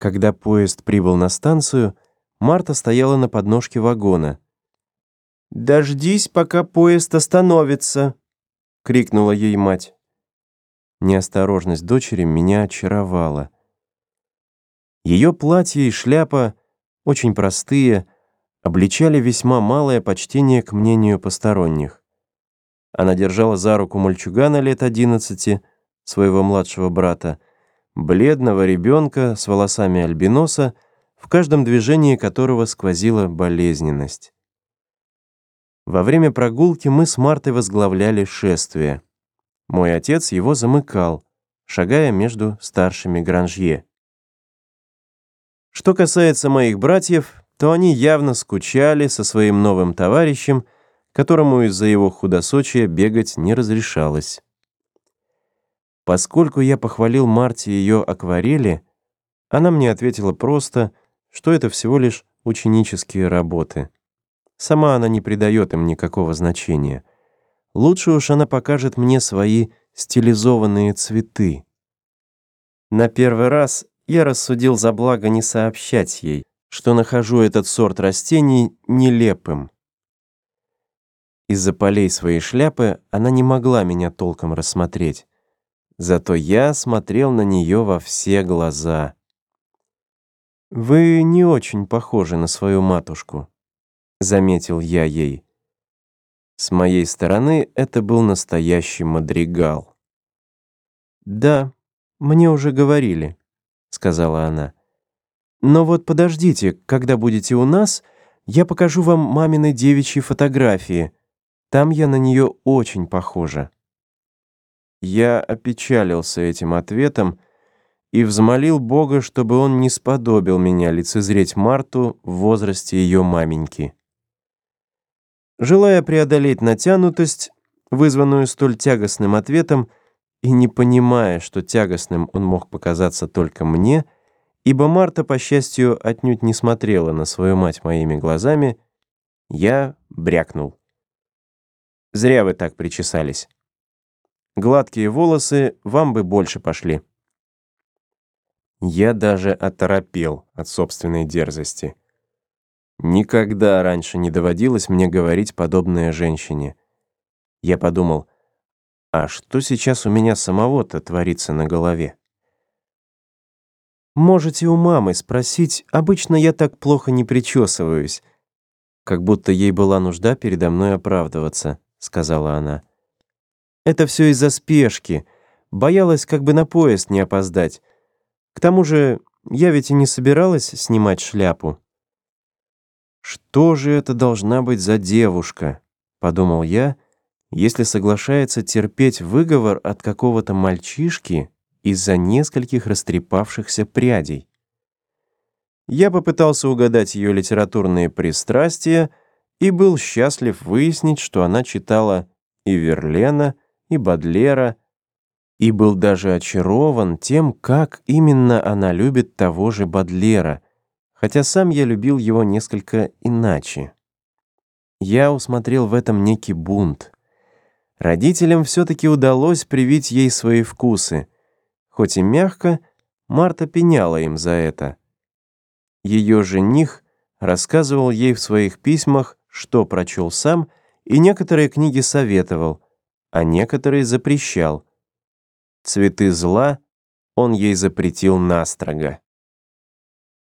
Когда поезд прибыл на станцию, Марта стояла на подножке вагона. «Дождись, пока поезд остановится!» — крикнула ей мать. Неосторожность дочери меня очаровала. Ее платье и шляпа, очень простые, обличали весьма малое почтение к мнению посторонних. Она держала за руку мальчугана лет одиннадцати, своего младшего брата, бледного ребенка с волосами альбиноса, в каждом движении которого сквозила болезненность. Во время прогулки мы с Мартой возглавляли шествие. Мой отец его замыкал, шагая между старшими гранжье. Что касается моих братьев, то они явно скучали со своим новым товарищем, которому из-за его худосочия бегать не разрешалось. Поскольку я похвалил Марте ее акварели, она мне ответила просто, что это всего лишь ученические работы. Сама она не придает им никакого значения. Лучше уж она покажет мне свои стилизованные цветы. На первый раз я рассудил за благо не сообщать ей, что нахожу этот сорт растений нелепым. Из-за полей своей шляпы она не могла меня толком рассмотреть. Зато я смотрел на нее во все глаза. «Вы не очень похожи на свою матушку», — заметил я ей. С моей стороны это был настоящий мадригал. «Да, мне уже говорили», — сказала она. «Но вот подождите, когда будете у нас, я покажу вам мамины девичьи фотографии. Там я на нее очень похожа». Я опечалился этим ответом и взмолил Бога, чтобы он не сподобил меня лицезреть Марту в возрасте ее маменьки. Желая преодолеть натянутость, вызванную столь тягостным ответом, и не понимая, что тягостным он мог показаться только мне, ибо Марта, по счастью, отнюдь не смотрела на свою мать моими глазами, я брякнул. «Зря вы так причесались». Гладкие волосы вам бы больше пошли». Я даже оторопел от собственной дерзости. Никогда раньше не доводилось мне говорить подобное женщине. Я подумал, а что сейчас у меня самого-то творится на голове? «Можете у мамы спросить, обычно я так плохо не причесываюсь». «Как будто ей была нужда передо мной оправдываться», — сказала она. Это все из-за спешки. Боялась, как бы на поезд не опоздать. К тому же, я ведь и не собиралась снимать шляпу. «Что же это должна быть за девушка?» — подумал я, если соглашается терпеть выговор от какого-то мальчишки из-за нескольких растрепавшихся прядей. Я попытался угадать ее литературные пристрастия и был счастлив выяснить, что она читала и Верлена, и Бадлера, и был даже очарован тем, как именно она любит того же Бадлера, хотя сам я любил его несколько иначе. Я усмотрел в этом некий бунт. Родителям все-таки удалось привить ей свои вкусы. Хоть и мягко, Марта пеняла им за это. Ее жених рассказывал ей в своих письмах, что прочел сам, и некоторые книги советовал — а некоторые запрещал. Цветы зла он ей запретил настрого.